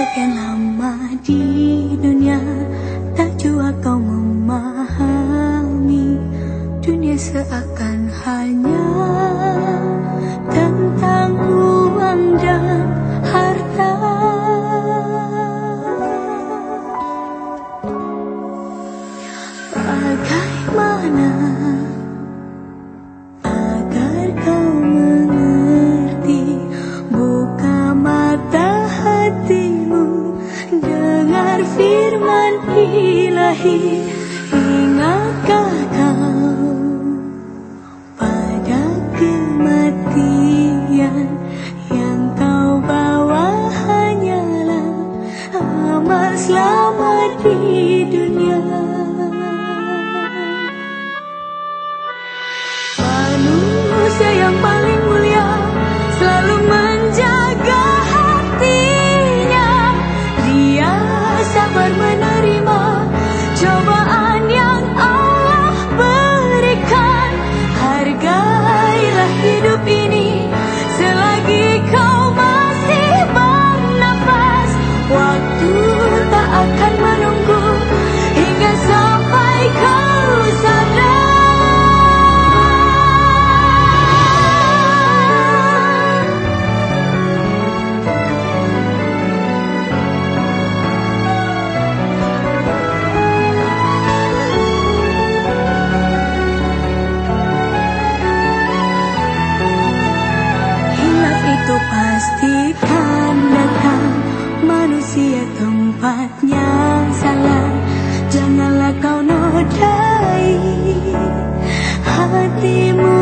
Sekian lama di dunia Tak jua kau memahami Dunia seakan hanya Ingatkah tempatnya salah Janganlah kau nodai. Hatimu